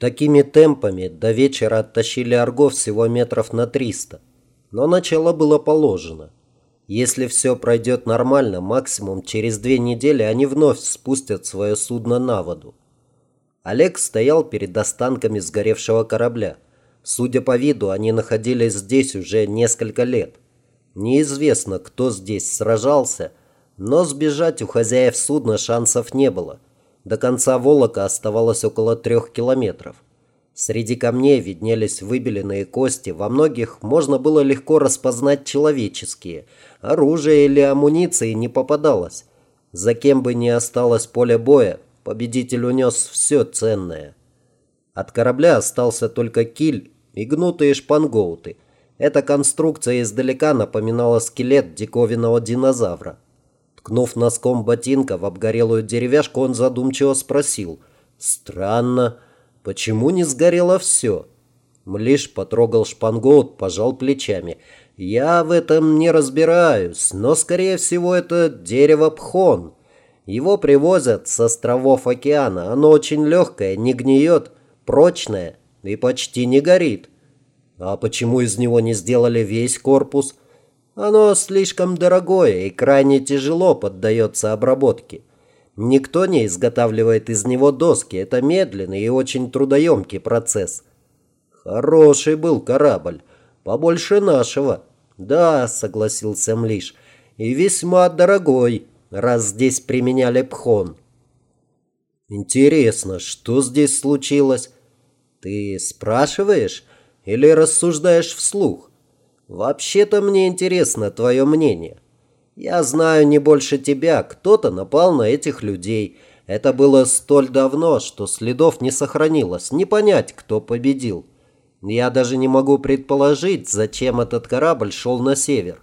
Такими темпами до вечера оттащили Арго всего метров на 300. Но начало было положено. Если все пройдет нормально, максимум через две недели они вновь спустят свое судно на воду. Олег стоял перед останками сгоревшего корабля. Судя по виду, они находились здесь уже несколько лет. Неизвестно, кто здесь сражался, но сбежать у хозяев судна шансов не было – до конца Волока оставалось около трех километров. Среди камней виднелись выбеленные кости, во многих можно было легко распознать человеческие. Оружие или амуниции не попадалось. За кем бы ни осталось поле боя, победитель унес все ценное. От корабля остался только киль и гнутые шпангоуты. Эта конструкция издалека напоминала скелет диковинного динозавра. Ткнув носком ботинка в обгорелую деревяшку, он задумчиво спросил. «Странно, почему не сгорело все?» Млиш потрогал шпангоут, пожал плечами. «Я в этом не разбираюсь, но, скорее всего, это дерево пхон. Его привозят с островов океана. Оно очень легкое, не гниет, прочное и почти не горит. А почему из него не сделали весь корпус?» Оно слишком дорогое и крайне тяжело поддается обработке. Никто не изготавливает из него доски. Это медленный и очень трудоемкий процесс. Хороший был корабль. Побольше нашего. Да, согласился Млиш. И весьма дорогой, раз здесь применяли пхон. Интересно, что здесь случилось? Ты спрашиваешь или рассуждаешь вслух? «Вообще-то мне интересно твое мнение. Я знаю не больше тебя, кто-то напал на этих людей. Это было столь давно, что следов не сохранилось, не понять, кто победил. Я даже не могу предположить, зачем этот корабль шел на север.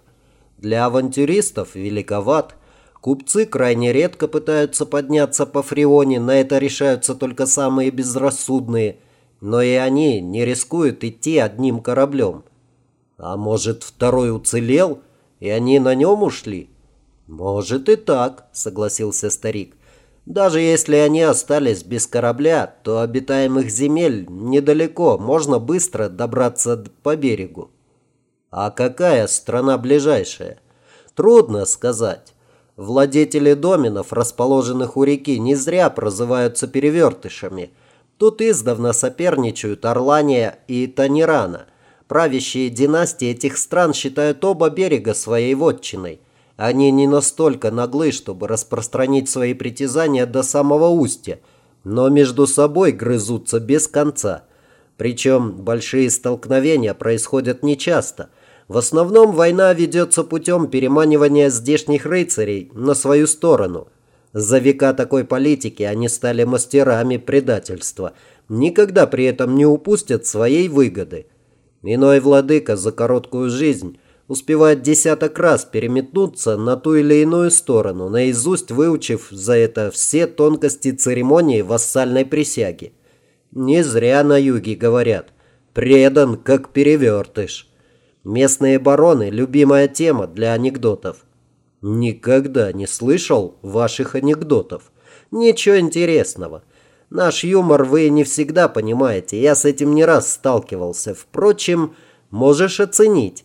Для авантюристов великоват. Купцы крайне редко пытаются подняться по Фрионе, на это решаются только самые безрассудные. Но и они не рискуют идти одним кораблем. А может, второй уцелел, и они на нем ушли? Может и так, согласился старик. Даже если они остались без корабля, то обитаемых земель недалеко, можно быстро добраться по берегу. А какая страна ближайшая? Трудно сказать. Владетели доменов, расположенных у реки, не зря прозываются перевертышами. Тут издавна соперничают Орлания и Танирана – Правящие династии этих стран считают оба берега своей вотчиной. Они не настолько наглы, чтобы распространить свои притязания до самого устья, но между собой грызутся без конца. Причем большие столкновения происходят нечасто. В основном война ведется путем переманивания здешних рыцарей на свою сторону. За века такой политики они стали мастерами предательства. Никогда при этом не упустят своей выгоды. Иной владыка за короткую жизнь успевает десяток раз переметнуться на ту или иную сторону, наизусть выучив за это все тонкости церемонии вассальной присяги. Не зря на юге говорят «предан, как перевертыш». Местные бароны – любимая тема для анекдотов. Никогда не слышал ваших анекдотов. Ничего интересного. Наш юмор вы не всегда понимаете, я с этим не раз сталкивался. Впрочем, можешь оценить.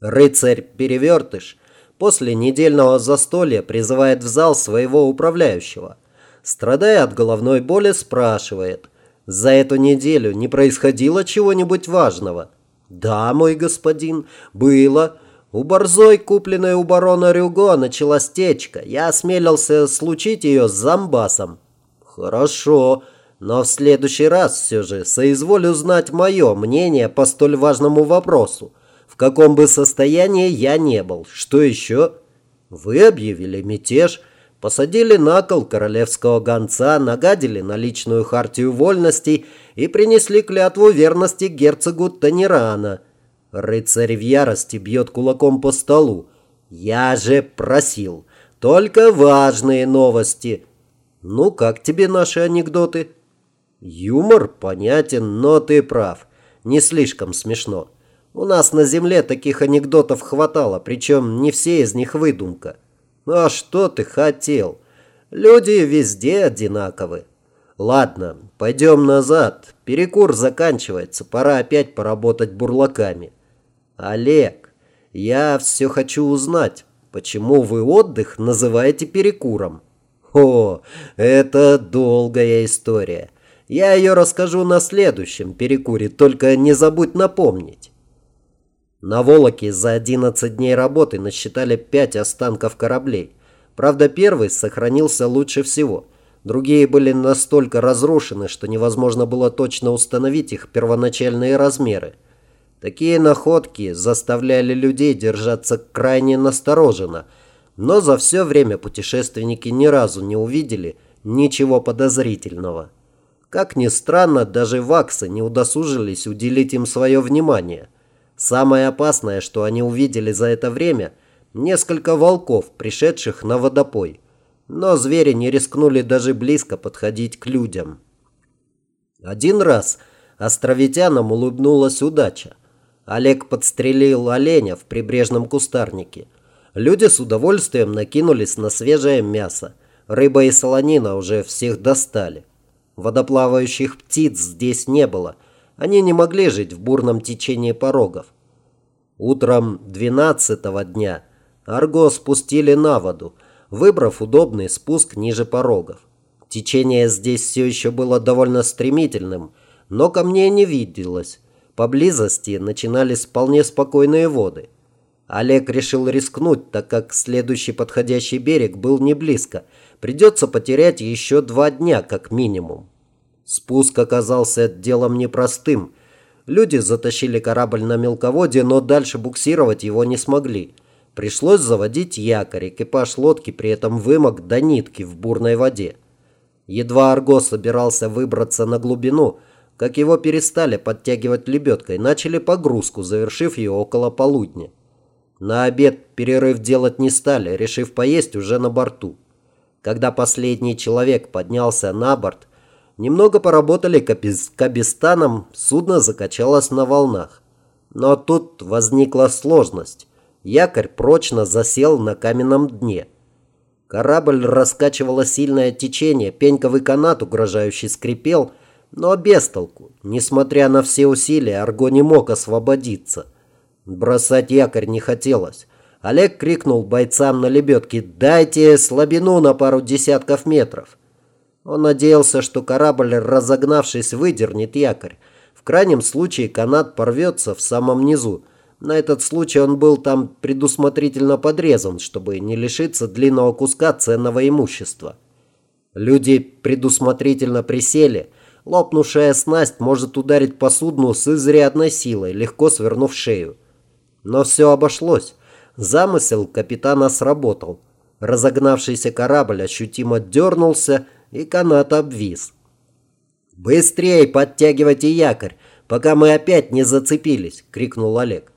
Рыцарь-перевертыш после недельного застолья призывает в зал своего управляющего. Страдая от головной боли, спрашивает, «За эту неделю не происходило чего-нибудь важного?» «Да, мой господин, было. У борзой, купленной у барона Рюго, началась течка. Я осмелился случить ее с замбасом». «Хорошо, но в следующий раз все же соизволю знать мое мнение по столь важному вопросу. В каком бы состоянии я не был. Что еще?» «Вы объявили мятеж, посадили на кол королевского гонца, нагадили на личную хартию вольностей и принесли клятву верности герцогу Танирана». Рыцарь в ярости бьет кулаком по столу. «Я же просил, только важные новости». Ну, как тебе наши анекдоты? Юмор понятен, но ты прав. Не слишком смешно. У нас на земле таких анекдотов хватало, причем не все из них выдумка. А что ты хотел? Люди везде одинаковы. Ладно, пойдем назад. Перекур заканчивается, пора опять поработать бурлаками. Олег, я все хочу узнать, почему вы отдых называете перекуром? О, это долгая история. Я ее расскажу на следующем перекуре, только не забудь напомнить. На Волоке за 11 дней работы насчитали 5 останков кораблей. Правда, первый сохранился лучше всего. Другие были настолько разрушены, что невозможно было точно установить их первоначальные размеры. Такие находки заставляли людей держаться крайне настороженно, но за все время путешественники ни разу не увидели ничего подозрительного. Как ни странно, даже ваксы не удосужились уделить им свое внимание – Самое опасное, что они увидели за это время, несколько волков, пришедших на водопой. Но звери не рискнули даже близко подходить к людям. Один раз островитянам улыбнулась удача. Олег подстрелил оленя в прибрежном кустарнике. Люди с удовольствием накинулись на свежее мясо. Рыба и солонина уже всех достали. Водоплавающих птиц здесь не было – они не могли жить в бурном течении порогов. Утром двенадцатого дня Арго спустили на воду, выбрав удобный спуск ниже порогов. Течение здесь все еще было довольно стремительным, но камней не виделось. Поблизости начинались вполне спокойные воды. Олег решил рискнуть, так как следующий подходящий берег был не близко. Придется потерять еще два дня, как минимум. Спуск оказался делом непростым. Люди затащили корабль на мелководье, но дальше буксировать его не смогли. Пришлось заводить якорь, экипаж лодки при этом вымок до нитки в бурной воде. Едва Арго собирался выбраться на глубину, как его перестали подтягивать лебедкой, начали погрузку, завершив ее около полудня. На обед перерыв делать не стали, решив поесть уже на борту. Когда последний человек поднялся на борт, Немного поработали кабистаном, судно закачалось на волнах. Но тут возникла сложность. Якорь прочно засел на каменном дне. Корабль раскачивало сильное течение, пеньковый канат угрожающе скрипел, но без толку. Несмотря на все усилия, Арго не мог освободиться. Бросать якорь не хотелось. Олег крикнул бойцам на лебедке «Дайте слабину на пару десятков метров». Он надеялся, что корабль, разогнавшись, выдернет якорь. В крайнем случае канат порвется в самом низу. На этот случай он был там предусмотрительно подрезан, чтобы не лишиться длинного куска ценного имущества. Люди предусмотрительно присели. Лопнувшая снасть может ударить по судну с изрядной силой, легко свернув шею. Но все обошлось. Замысел капитана сработал. Разогнавшийся корабль ощутимо дернулся и канат обвис. «Быстрей подтягивайте якорь, пока мы опять не зацепились!» — крикнул Олег.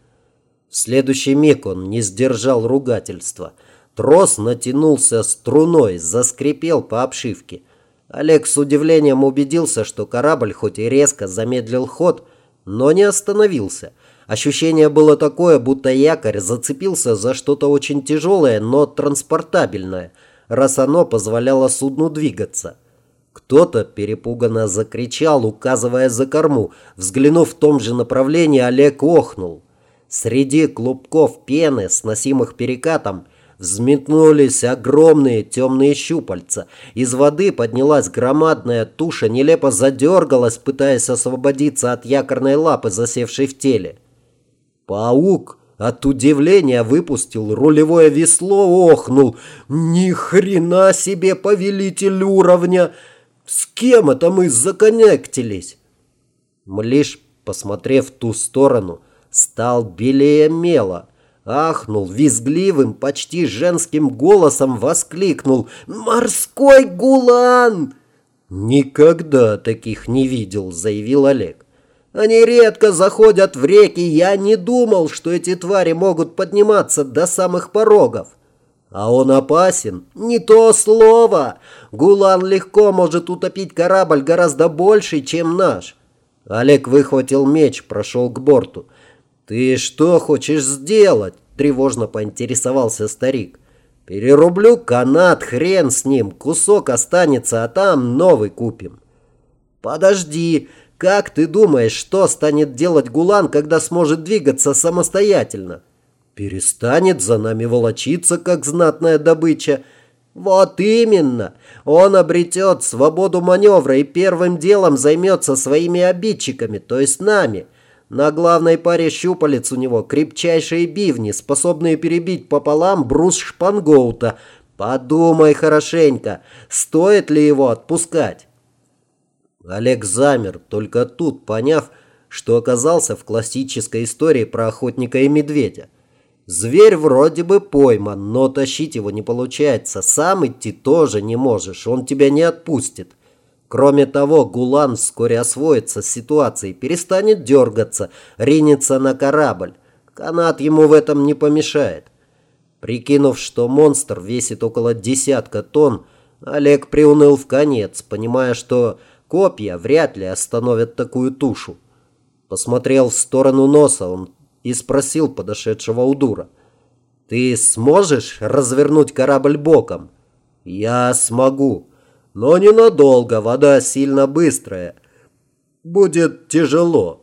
В следующий миг он не сдержал ругательства. Трос натянулся струной, заскрипел по обшивке. Олег с удивлением убедился, что корабль хоть и резко замедлил ход, но не остановился. Ощущение было такое, будто якорь зацепился за что-то очень тяжелое, но транспортабельное – раз оно позволяло судну двигаться. Кто-то перепуганно закричал, указывая за корму. Взглянув в том же направлении, Олег охнул. Среди клубков пены, сносимых перекатом, взметнулись огромные темные щупальца. Из воды поднялась громадная туша, нелепо задергалась, пытаясь освободиться от якорной лапы, засевшей в теле. Паук от удивления выпустил рулевое весло, охнул. Ни хрена себе, повелитель уровня! С кем это мы законнектились? Млиш, посмотрев в ту сторону, стал белее мела. Ахнул, визгливым, почти женским голосом воскликнул «Морской гулан!» «Никогда таких не видел», — заявил Олег. Они редко заходят в реки, я не думал, что эти твари могут подниматься до самых порогов. А он опасен? Не то слово. Гулан легко может утопить корабль гораздо больше, чем наш. Олег выхватил меч, прошел к борту. «Ты что хочешь сделать?» – тревожно поинтересовался старик. «Перерублю канат, хрен с ним, кусок останется, а там новый купим». Подожди, как ты думаешь, что станет делать Гулан, когда сможет двигаться самостоятельно? Перестанет за нами волочиться, как знатная добыча. Вот именно. Он обретет свободу маневра и первым делом займется своими обидчиками, то есть нами. На главной паре щупалец у него крепчайшие бивни, способные перебить пополам брус шпангоута. Подумай хорошенько, стоит ли его отпускать. Олег замер, только тут поняв, что оказался в классической истории про охотника и медведя. Зверь вроде бы пойман, но тащить его не получается. Сам идти тоже не можешь, он тебя не отпустит. Кроме того, Гулан вскоре освоится с ситуацией, перестанет дергаться, ринется на корабль. Канат ему в этом не помешает. Прикинув, что монстр весит около десятка тонн, Олег приуныл в конец, понимая, что копья вряд ли остановят такую тушу. Посмотрел в сторону носа, он и спросил подошедшего Удура. «Ты сможешь развернуть корабль боком?» «Я смогу, но ненадолго, вода сильно быстрая. Будет тяжело».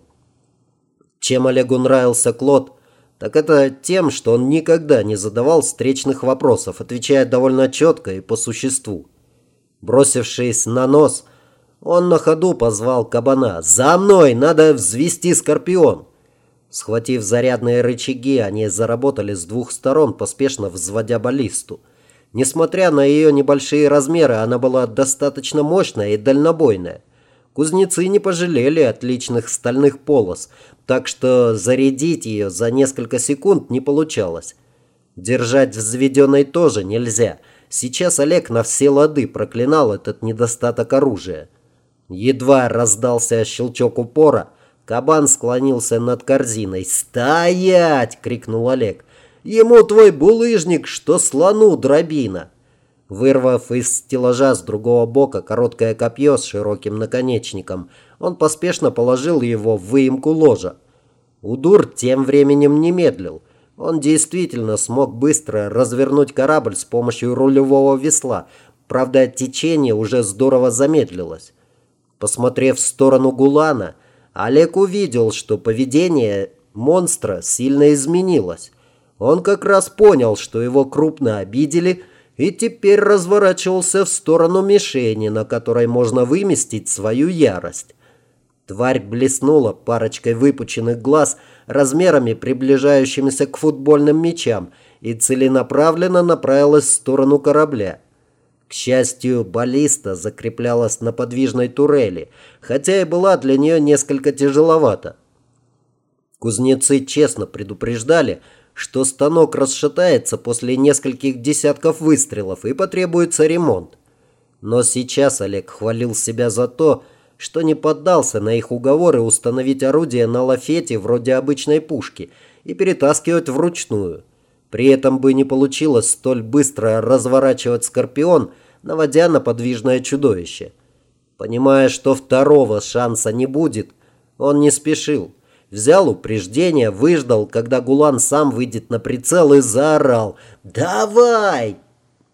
Чем Олегу нравился Клод, так это тем, что он никогда не задавал встречных вопросов, отвечая довольно четко и по существу. Бросившись на нос, он на ходу позвал кабана. «За мной! Надо взвести скорпион!» Схватив зарядные рычаги, они заработали с двух сторон, поспешно взводя баллисту. Несмотря на ее небольшие размеры, она была достаточно мощная и дальнобойная. Кузнецы не пожалели отличных стальных полос, так что зарядить ее за несколько секунд не получалось. Держать взведенной тоже нельзя. Сейчас Олег на все лады проклинал этот недостаток оружия. Едва раздался щелчок упора, Кабан склонился над корзиной. «Стоять!» — крикнул Олег. «Ему твой булыжник, что слону дробина!» Вырвав из стеллажа с другого бока короткое копье с широким наконечником, он поспешно положил его в выемку ложа. Удур тем временем не медлил. Он действительно смог быстро развернуть корабль с помощью рулевого весла. Правда, течение уже здорово замедлилось. Посмотрев в сторону Гулана, Олег увидел, что поведение монстра сильно изменилось. Он как раз понял, что его крупно обидели, и теперь разворачивался в сторону мишени, на которой можно выместить свою ярость. Тварь блеснула парочкой выпученных глаз, размерами приближающимися к футбольным мячам, и целенаправленно направилась в сторону корабля. К счастью, баллиста закреплялась на подвижной турели, хотя и была для нее несколько тяжеловата. Кузнецы честно предупреждали, что станок расшатается после нескольких десятков выстрелов и потребуется ремонт. Но сейчас Олег хвалил себя за то, что не поддался на их уговоры установить орудие на лафете вроде обычной пушки и перетаскивать вручную. При этом бы не получилось столь быстро разворачивать «Скорпион», наводя на подвижное чудовище. Понимая, что второго шанса не будет, он не спешил. Взял упреждение, выждал, когда Гулан сам выйдет на прицел и заорал «Давай!